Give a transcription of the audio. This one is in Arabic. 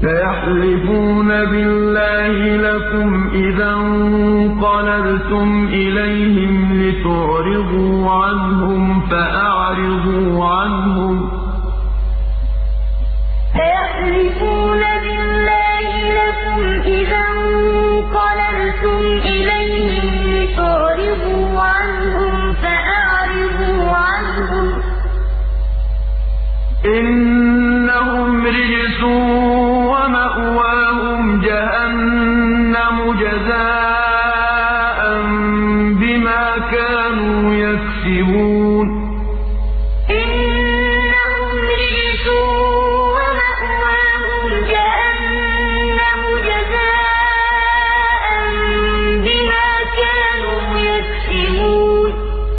سَيَحْلِفُونَ بِاللَّهِ لَكُمْ إِذَا انقَلَبْتُمْ إِلَيْهِمْ لِتُعْرِضُوا عَنْهُمْ ۖ فَأَعْرِضُوا عَنْهُمْ ۖ. إِنَّهُمْ جزاء بما كانوا يكسبون.